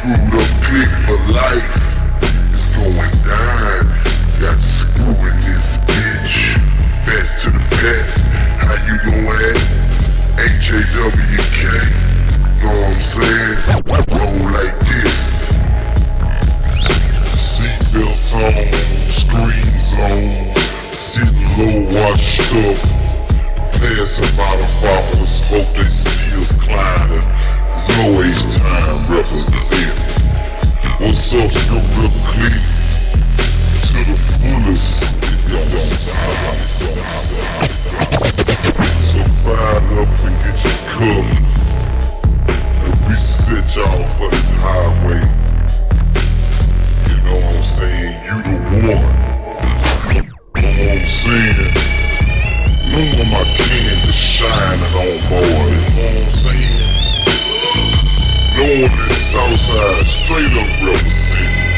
screwed up click for life. It's going down. Got screw in this bitch. Fat to the pet. How you gon' act? H-A-W-K. Know what I'm saying? Roll like this. Seatbelt on, screens on, sitting low, washed up. Passing by the followers, hope they see us climbing. No age time represent. Scribble Click? To the fullest. So fire up and get your color. And we set y'all the highway. You know what I'm saying? You the one. Know what I'm saying? Know when my candy shining on boy. You know what I'm saying? Knowing Southside, straight up represent.